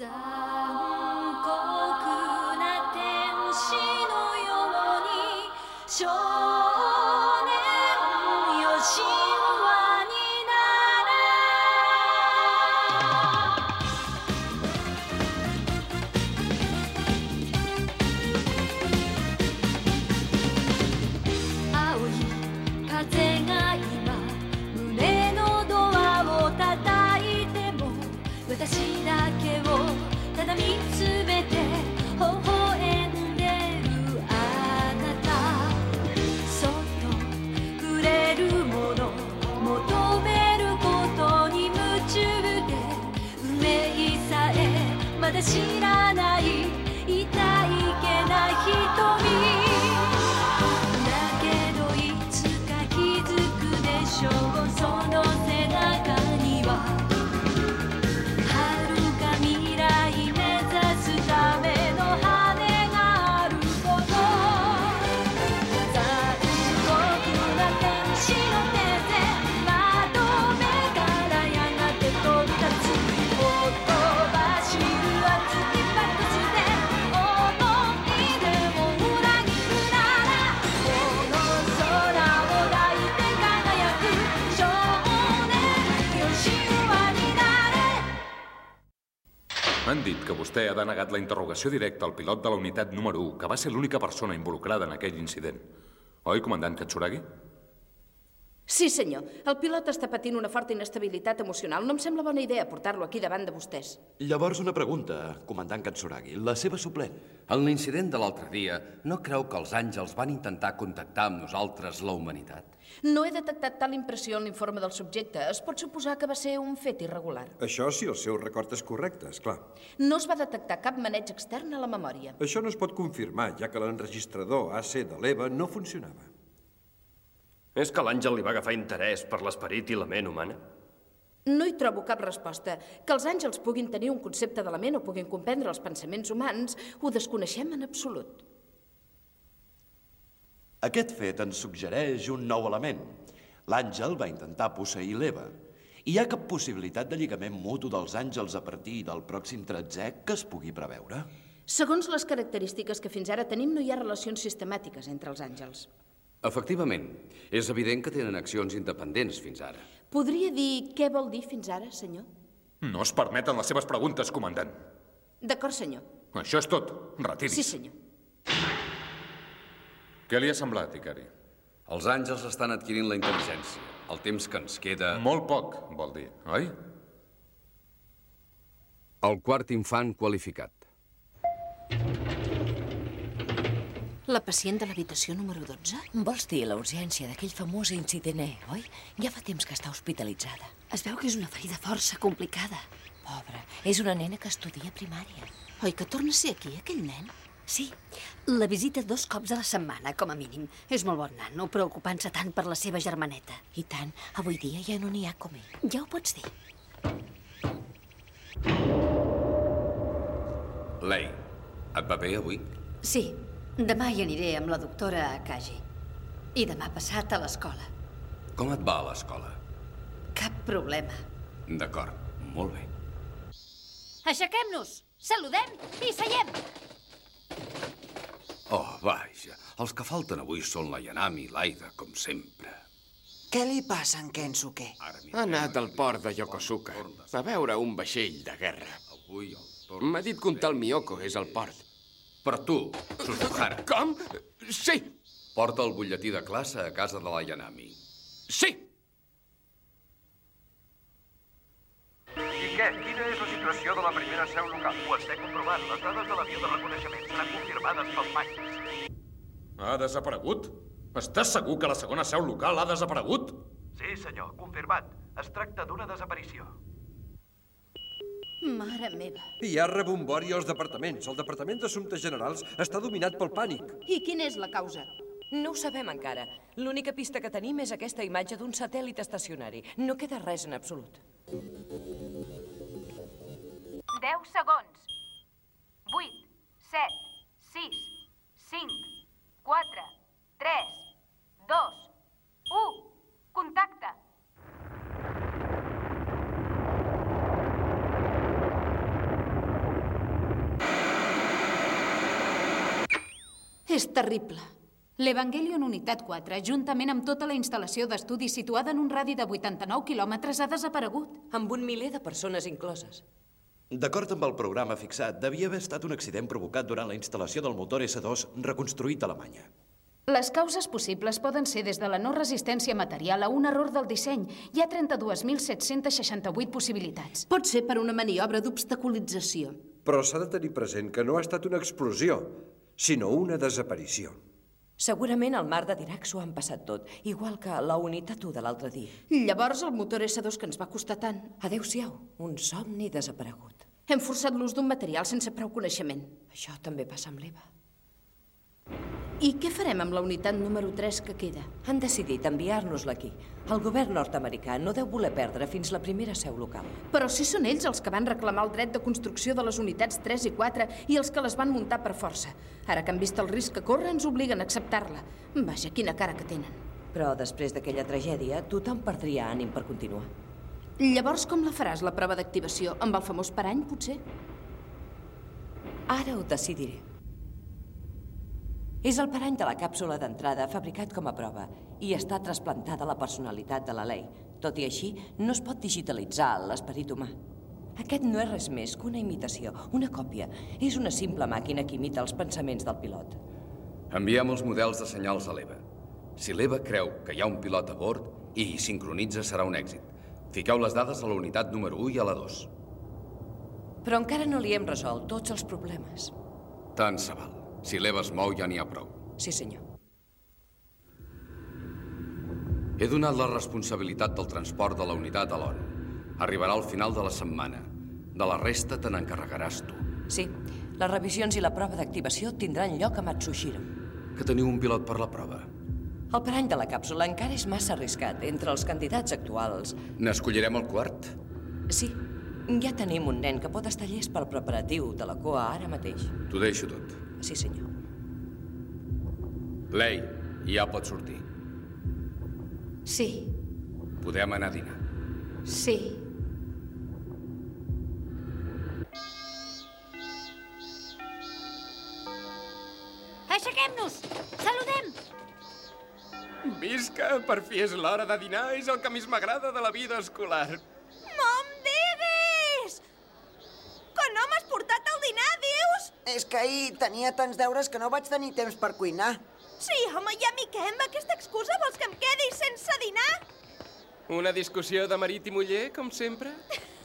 残酷な天使のようにまだ知らない痛いけな瞳 Han dit que vostè ha denegat la interrogació directa al pilot de la unitat número 1, que va ser l'única persona involucrada en aquell incident. Oi, comandant Katsuragi? Sí, senyor. El pilot està patint una forta inestabilitat emocional. No em sembla bona idea portar-lo aquí davant de vostès. Llavors una pregunta, comandant Katsuragi. La seva suplent. En l'incident de l'altre dia, no creu que els àngels van intentar contactar amb nosaltres, la humanitat? No he detectat tal impressió en l'informe del subjecte. Es pot suposar que va ser un fet irregular. Això si el seu record és correcte, és clar. No es va detectar cap maneig extern a la memòria. Això no es pot confirmar, ja que l'enregistrador AC de l'EVA no funcionava. És que l'àngel li va agafar interès per l'esperit i la ment humana? No hi trobo cap resposta. Que els àngels puguin tenir un concepte de la ment o puguin comprendre els pensaments humans, ho desconeixem en absolut. Aquest fet ens suggereix un nou element. L'àngel va intentar posseir l'Eva. I hi ha cap possibilitat de lligament mutu dels àngels a partir del pròxim tretzè que es pugui preveure? Segons les característiques que fins ara tenim, no hi ha relacions sistemàtiques entre els àngels. Efectivament, és evident que tenen accions independents fins ara. Podria dir què vol dir fins ara, senyor? No es permeten les seves preguntes, comandant. D'acord, senyor. Això és tot. Retiri's. Sí, senyor. Què li ha semblat, Ikari? Els àngels estan adquirint la intel·ligència. El temps que ens queda... Molt poc, vol dir, oi? El quart infant qualificat. La pacient de l'habitació número 12? Vols dir la urgència d'aquell famós incident, eh, oi? Ja fa temps que està hospitalitzada. Es veu que és una ferida força complicada. Pobra, és una nena que estudia primària. Oi que torna a ser aquí, aquell nen? Sí, la visita dos cops a la setmana, com a mínim. És molt bon nano, preocupant-se tant per la seva germaneta. I tant, avui dia ja no n'hi ha com ell. Ja ho pots dir. Lei, et va bé avui? Sí, demà hi aniré amb la doctora Akaji. I demà passat a l'escola. Com et va a l'escola? Cap problema. D'acord, molt bé. Aixequem-nos, saludem i seiem. Oh, vaja, els que falten avui són la Yanami i l'Aida, com sempre. Què li passa en Kensuke? Ha anat al port de Yokosuka a veure un vaixell de guerra. M'ha dit que un tal Miyoko és al port. Per tu, Suzuhara. Com? Sí, Porta el butlletí de classe a casa de la Yanami. sí. I què? Quina és la situació de la primera seu local? Ho estem comprovant. Les dades de l'avió de reconeixement seran confirmades pels panys. Ha desaparegut? Estàs segur que la segona seu local ha desaparegut? Sí, senyor, confirmat. Es tracta d'una desaparició. Mare meva. Hi ha rebombori als departaments. El Departament d'Assumptes Generals està dominat pel pànic. I quina és la causa? No ho sabem encara. L'única pista que tenim és aquesta imatge d'un satèl·lit estacionari. No queda res en absolut. 10 segons. 8, 7, 6, 5, 4, 3, 2, 1. Contacte. És terrible. L'Evangelion Unitat 4, juntament amb tota la instal·lació d'estudi situada en un radi de 89 quilòmetres, ha desaparegut. Amb un miler de persones incloses. D'acord amb el programa fixat, devia haver estat un accident provocat durant la instal·lació del motor S2 reconstruït a Alemanya. Les causes possibles poden ser des de la no resistència material a un error del disseny. Hi ha 32.768 possibilitats. Pot ser per una maniobra d'obstaculització. Però s'ha de tenir present que no ha estat una explosió, sinó una desaparició. Segurament al mar de Dirac s'ho han passat tot, igual que la unitat 1 de l'altre dia. Llavors el motor S2 que ens va costar tant. Adéu-siau, un somni desaparegut. Hem forçat l'ús d'un material sense prou coneixement. Això també passa amb l'Eva. I què farem amb la unitat número 3 que queda? Han decidit enviar-nos-la aquí. El govern nord-americà no deu voler perdre fins la primera seu local. Però si són ells els que van reclamar el dret de construcció de les unitats 3 i 4 i els que les van muntar per força. Ara que han vist el risc que corre, ens obliguen a acceptar-la. Vaja, quina cara que tenen. Però després d'aquella tragèdia, tothom perdria ànim per continuar. Llavors, com la faràs, la prova d'activació? Amb el famós parany, potser? Ara ho decidiré. És el parany de la càpsula d'entrada fabricat com a prova i està trasplantada la personalitat de la Lei. Tot i així, no es pot digitalitzar l'esperit humà. Aquest no és res més que una imitació, una còpia. És una simple màquina que imita els pensaments del pilot. Enviem els models de senyals a l'EVA. Si l'EVA creu que hi ha un pilot a bord i sincronitza, serà un èxit. Fiqueu les dades a la unitat número 1 i a la 2. Però encara no li hem resolt tots els problemes. Tant se val. Si l'EVA es mou, ja n'hi ha prou. Sí, senyor. He donat la responsabilitat del transport de la unitat a l'ONU. Arribarà al final de la setmana. De la resta te n'encarregaràs tu. Sí, les revisions i la prova d'activació tindran lloc a Matsushiro. Que teniu un pilot per la prova. El parany de la càpsula encara és massa arriscat entre els candidats actuals. N'escollirem el quart? Sí, ja tenim un nen que pot estar llest pel preparatiu de la COA ara mateix. T'ho deixo tot. Sí, senyor. Lei, ja pot sortir. Sí, Podem anar a dinar. sí. Aixequem-nos! Saludem! Visca, per fi és l'hora de dinar, és el que més m'agrada de la vida escolar. No em diguis! Que no m'has portat al dinar, dius? És que ahir tenia tants deures que no vaig tenir temps per cuinar. Sí, home, i a mi què? Amb aquesta excusa vols que em quedi sense dinar? Una discussió de marit i muller, com sempre?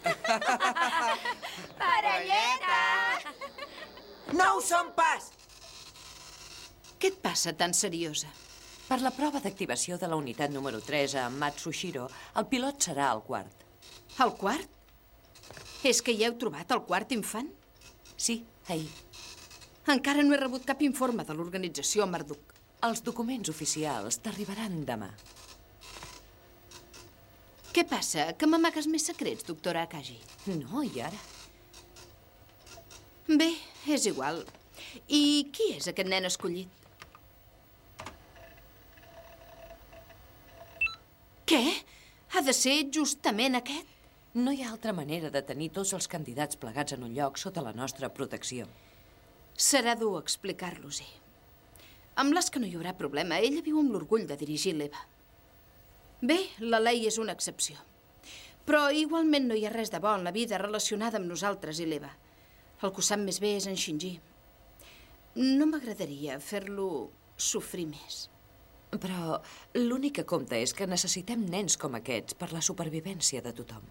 Parelleta! No ho som pas! Què et passa tan seriosa? Per la prova d'activació de la unitat número 3 a Matsushiro, el pilot serà el quart. El quart? És que hi heu trobat el quart infant? Sí, ahir. Encara no he rebut cap informe de l'organització Marduk. Els documents oficials t'arribaran demà. Què passa? Que m'amagues més secrets, doctora Akaji? No, i ara? Bé, és igual. I qui és aquest nen escollit? Què? Ha de ser justament aquest? No hi ha altra manera de tenir tots els candidats plegats en un lloc sota la nostra protecció. Serà dur explicar-los-hi. Amb l'As que no hi haurà problema. Ella viu amb l'orgull de dirigir l'Eva. Bé, la Lei és una excepció. Però igualment no hi ha res de bo en la vida relacionada amb nosaltres i l'Eva. El que ho sap més bé és en Shinji. No m'agradaria fer-lo sofrir més. Però l'únic que compta és que necessitem nens com aquests per la supervivència de tothom.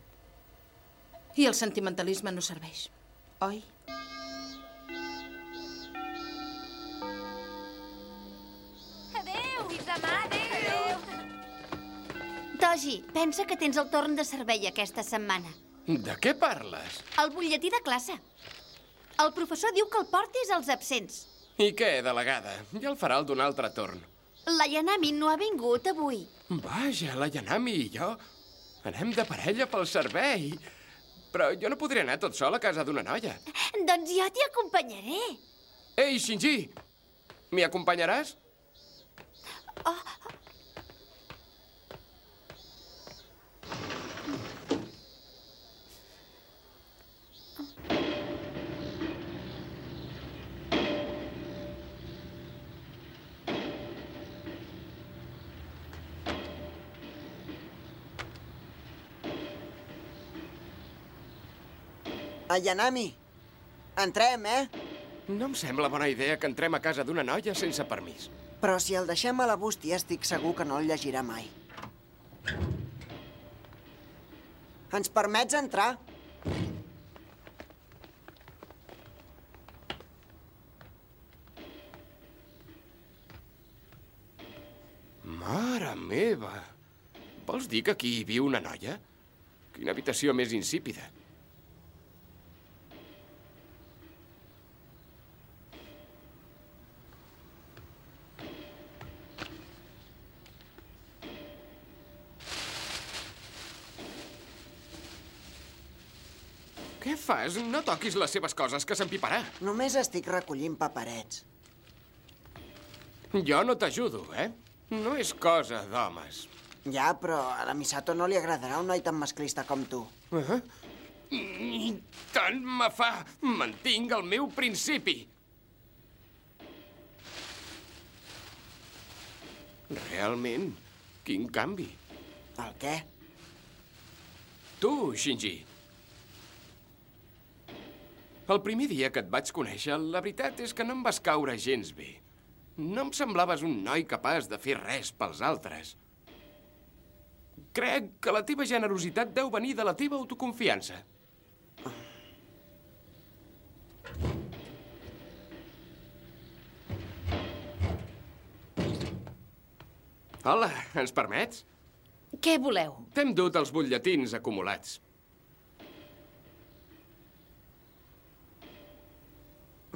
I el sentimentalisme no serveix, oi? Adéu! Toji, pensa que tens el torn de servei aquesta setmana. De què parles? El butlletí de classe. El professor diu que el portis als absents. I què, delegada? Ja el farà el d'un altre torn. La Yanami no ha vingut avui. Vaja, la Yanami i jo anem de parella pel servei. Però jo no podré anar tot sol a casa d'una noia. Doncs jo t'hi acompanyaré. Ei, Shinji! M'hi acompanyaràs? Oh, A Yanami. Entrem, eh? No em sembla bona idea que entrem a casa d'una noia sense permís. Però si el deixem a la bústia, estic segur que no el llegirà mai. Ens permets entrar? Mare meva! Vols dir que aquí hi viu una noia? Quina habitació més insípida. Què fas? No toquis les seves coses, que s'empiparà. Només estic recollint paperets. Jo no t'ajudo, eh? No és cosa d'homes. Ja, però a la Misato no li agradarà un noi tan masclista com tu. Uh -huh. I tant me fa! Mantinc el meu principi! Realment, quin canvi. El què? Tu, Shinji. El primer dia que et vaig conèixer, la veritat és que no em vas caure gens bé. No em semblaves un noi capaç de fer res pels altres. Crec que la teva generositat deu venir de la teva autoconfiança. Hola, ens permets? Què voleu? T'hem dut els butlletins acumulats.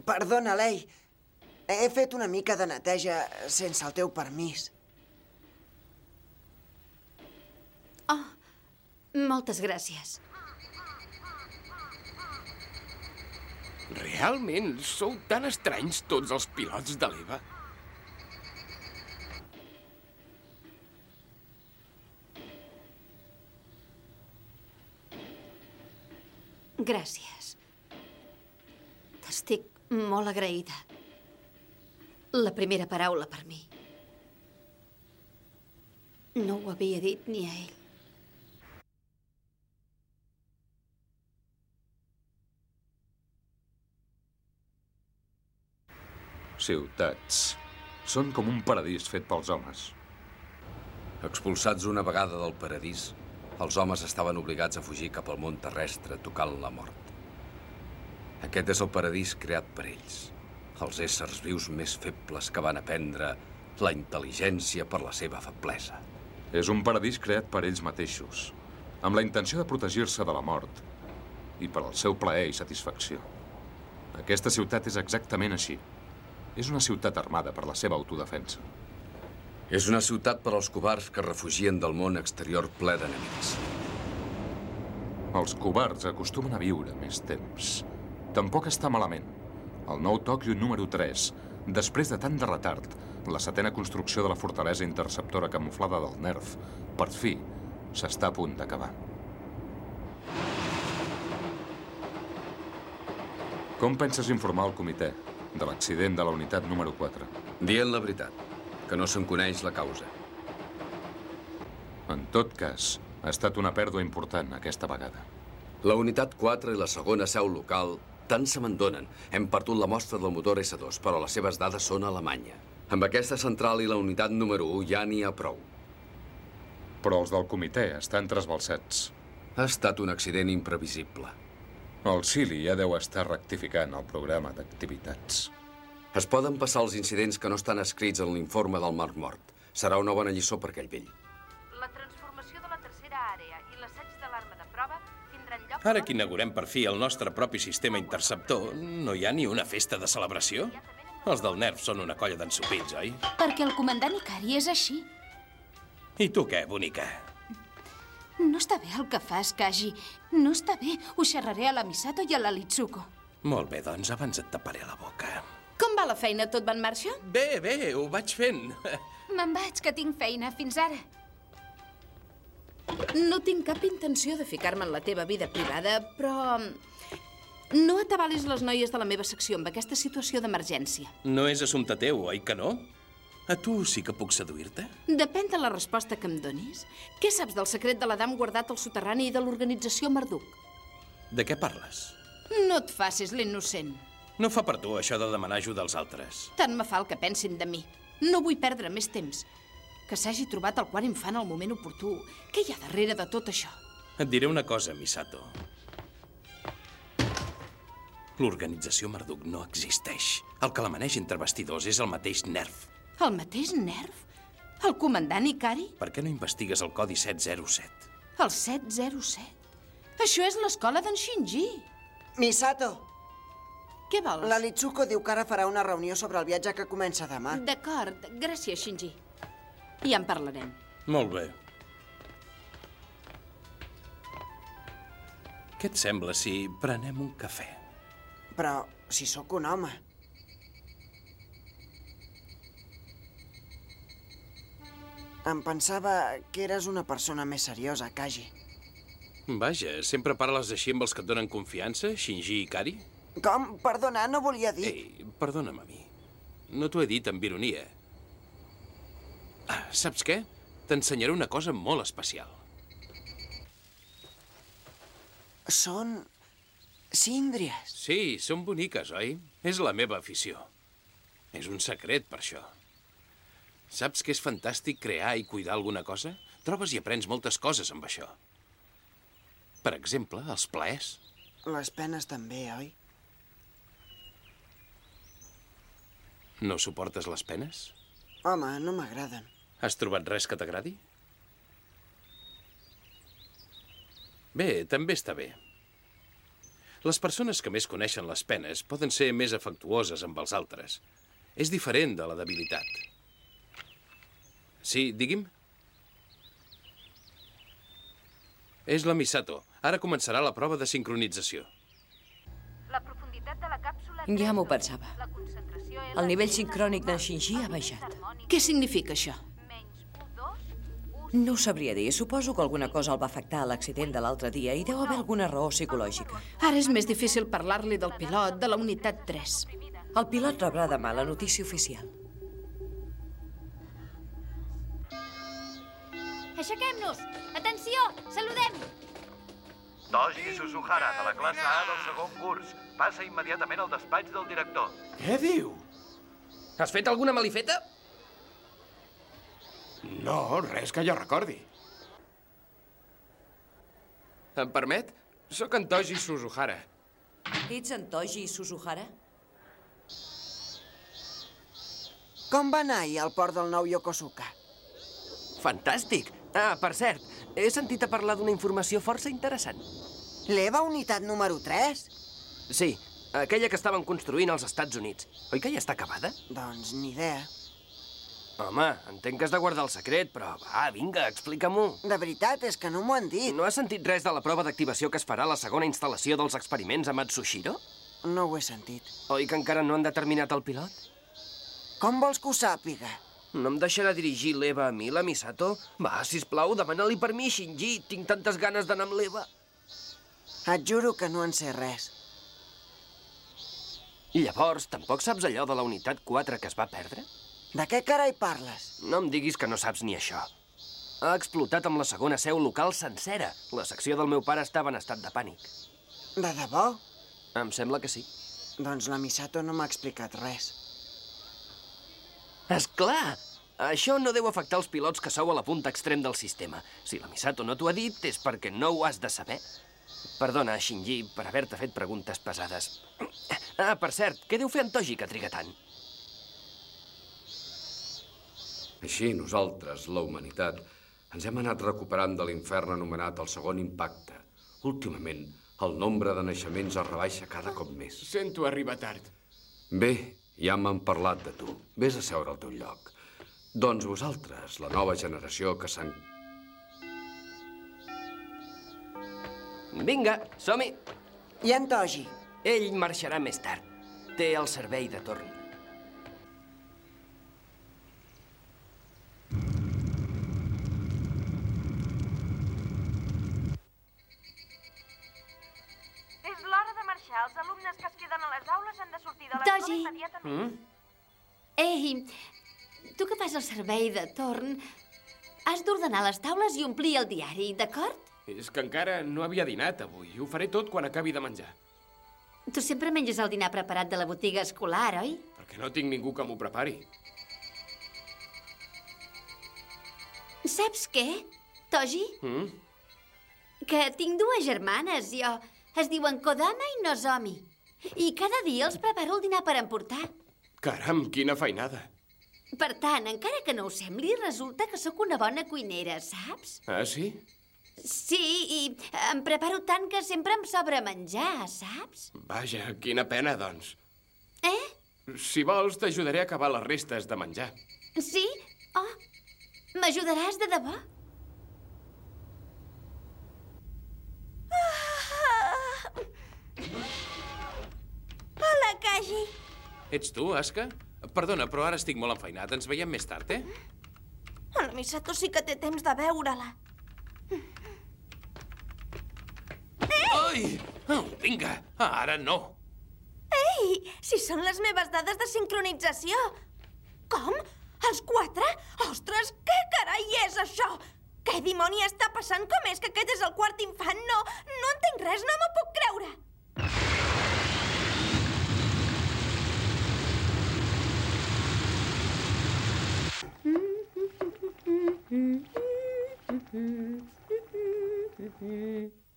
Perdona, Lei. He fet una mica de neteja sense el teu permís. Oh, moltes gràcies. Realment, sou tan estranys tots els pilots de l'EVA? Gràcies. T'estic molt agraïda. La primera paraula per mi. No ho havia dit ni a ell. Ciutats. Són com un paradís fet pels homes. Expulsats una vegada del paradís, els homes estaven obligats a fugir cap al món terrestre tocant la mort. Aquest és el paradís creat per ells, els éssers vius més febles que van aprendre la intel·ligència per la seva feblesa. És un paradís creat per ells mateixos, amb la intenció de protegir-se de la mort i per al seu plaer i satisfacció. Aquesta ciutat és exactament així. És una ciutat armada per la seva autodefensa. És una ciutat per als covards que refugien del món exterior ple d'enemics. Els covards acostumen a viure més temps. Tampoc està malament. El nou Tòquio número 3, després de tant de retard, la setena construcció de la fortalesa interceptora camuflada del NERF, per fi, s'està a punt d'acabar. Com penses informar el comitè de l'accident de la unitat número 4? Dient la veritat, que no se'n coneix la causa. En tot cas, ha estat una pèrdua important aquesta vegada. La unitat 4 i la segona seu local tant se m'endonen. Hem perdut la mostra del motor S2, però les seves dades són a Alemanya. Amb aquesta central i la unitat número 1 ja n'hi ha prou. Però els del comitè estan trasbalsats. Ha estat un accident imprevisible. El Sili ja deu estar rectificant el programa d'activitats. Es poden passar els incidents que no estan escrits en l'informe del Mar Mort. Serà una bona lliçó per aquell vell. Ara que inaugurem per fi el nostre propi sistema interceptor, no hi ha ni una festa de celebració? Els del NERF són una colla d'ensopits, oi? Perquè el comandant Ikari és així. I tu què, bonica? No està bé el que fas, Kaji. No està bé. Ho xerraré a la Misato i a la Litsuko. Molt bé, doncs abans et taparé la boca. Com va la feina? Tot va en marxa? Bé, bé, ho vaig fent. Me'n vaig, que tinc feina. Fins ara. No tinc cap intenció de ficar-me en la teva vida privada, però... No atabalis les noies de la meva secció amb aquesta situació d'emergència. No és assumpte teu, oi que no? A tu sí que puc seduir-te? Depèn de la resposta que em donis. Què saps del secret de l'Adam guardat al soterrani i de l'organització Marduk? De què parles? No et facis l'innocent. No fa per tu això de demanar ajuda als altres. Tant me fa el que pensin de mi. No vull perdre més temps. Que s'hagi trobat el quart infant al moment oportú. Què hi ha darrere de tot això? Et diré una cosa, Misato. L'organització Marduk no existeix. El que la maneix entre vestidors és el mateix NERF. El mateix nerv? El comandant Ikari? Per què no investigues el codi 707? El 707? Això és l'escola d'en Shinji. Misato! Què vols? La Litsuko diu que ara farà una reunió sobre el viatge que comença demà. D'acord, gràcies, Shinji. Ja en parlarem. Molt bé. Què et sembla si prenem un cafè? Però si sóc un home. Em pensava que eres una persona més seriosa, Kaji. Vaja, sempre parles així amb els que et donen confiança, Shinji Ikari? Com? Perdona, no volia dir... Ei, perdona'm a mi. No t'ho he dit amb ironia. Saps què? T'ensenyaré una cosa molt especial. Són... síndries. Sí, són boniques, oi? És la meva afició. És un secret, per això. Saps que és fantàstic crear i cuidar alguna cosa? Trobes i aprens moltes coses amb això. Per exemple, els plaers. Les penes també, oi? No suportes les penes? Home, no m'agraden. Has trobat res que t'agradi? Bé, també està bé. Les persones que més coneixen les penes poden ser més afectuoses amb els altres. És diferent de la debilitat. Sí, digui'm. És la Misato. Ara començarà la prova de sincronització. La profunditat de la càpsula... Ja m'ho pensava. La concentració El nivell sincrònic d'en Shinji ha baixat. Què significa això? No ho sabria dir. Suposo que alguna cosa el va afectar a l'accident de l'altre dia i deu haver alguna raó psicològica. Ara és més difícil parlar-li del pilot de la unitat 3. El pilot rebrà demà la notícia oficial. Aixequem-nos! Atenció! Saludem! Toji Suzuhara, de la classe A del segon curs. Passa immediatament al despatx del director. Què diu? Has fet alguna malifeta? No, res que jo recordi. Em permet? Sóc en Toji Suzuhara. Ets en Toji Suzuhara? Com va anar ahir al port del nou Yokosuka? Fantàstic. Ah, per cert, he sentit a parlar d'una informació força interessant. L'EVA unitat número 3? Sí, aquella que estaven construint als Estats Units. Oi que ja està acabada? Doncs ni idea. Home, entenc que has de guardar el secret, però va, vinga, explica-m'ho. De veritat, és que no m'ho han dit. No has sentit res de la prova d'activació que es farà a la segona instal·lació dels experiments a Matsushiro? No ho he sentit. Oi que encara no han determinat el pilot? Com vols que ho sàpiga? No em deixarà dirigir l'Eva a mi, la Misato? Va, sisplau, demana-li per mi, Shinji. Tinc tantes ganes d'anar amb l'Eva. Et juro que no en sé res. Llavors, tampoc saps allò de la unitat 4 que es va perdre? De què carai parles? No em diguis que no saps ni això. Ha explotat amb la segona seu local sencera. La secció del meu pare estava en estat de pànic. De debò? Em sembla que sí. Doncs la Misato no m'ha explicat res. És clar! Això no deu afectar els pilots que sou a la punta extrem del sistema. Si la Misato no t'ho ha dit, és perquè no ho has de saber. Perdona, Shinji, per haver-te fet preguntes pesades. Ah, per cert, què deu fer en Toji que triga tant? Així, nosaltres, la humanitat, ens hem anat recuperant de l'infern anomenat el segon impacte. Últimament, el nombre de naixements es rebaixa cada cop més. Sento arribar tard. Bé, ja m'han parlat de tu. Vés a seure al teu lloc. Doncs vosaltres, la nova generació que s'han... Vinga, som-hi! I en Toji? Ell marxarà més tard. Té el servei de torn. Immediatament. Mm? Ei, tu que fas el servei de torn, has d'ordenar les taules i omplir el diari, d'acord? És que encara no havia dinat avui. Ho faré tot quan acabi de menjar. Tu sempre menges el dinar preparat de la botiga escolar, oi? Perquè no tinc ningú que m'ho prepari. Saps què, Toji? Mm? Que tinc dues germanes, jo. Es diuen Kodama i Nozomi. I cada dia els preparo el dinar per emportar. Caram, quina feinada. Per tant, encara que no ho sembli, resulta que sóc una bona cuinera, saps? Ah, sí? Sí, i em preparo tant que sempre em sobra menjar, saps? Vaja, quina pena, doncs. Eh? Si vols, t'ajudaré a acabar les restes de menjar. Sí? Oh, m'ajudaràs de debò? Kaji. Ets tu, Aska? Perdona, però ara estic molt enfeinat. Ens veiem més tard, eh? La Misato sí que té temps de veure-la. Ai! Oh, vinga, ara no. Ei, si són les meves dades de sincronització. Com? Els quatre? Ostres, què carai és això? Què dimoni està passant? Com és que aquest és el quart infant? No, no entenc res, no m'ho puc creure. Mm-hmm. mm-hmm. mm-hmm. mm-hmm.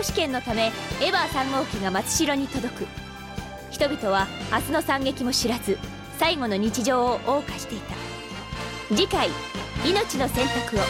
から軌道試験のためエヴァー3号機が松代に届く。人々は明日の惨劇も知らず最後の日常を謳歌していた。次回「命の選択を」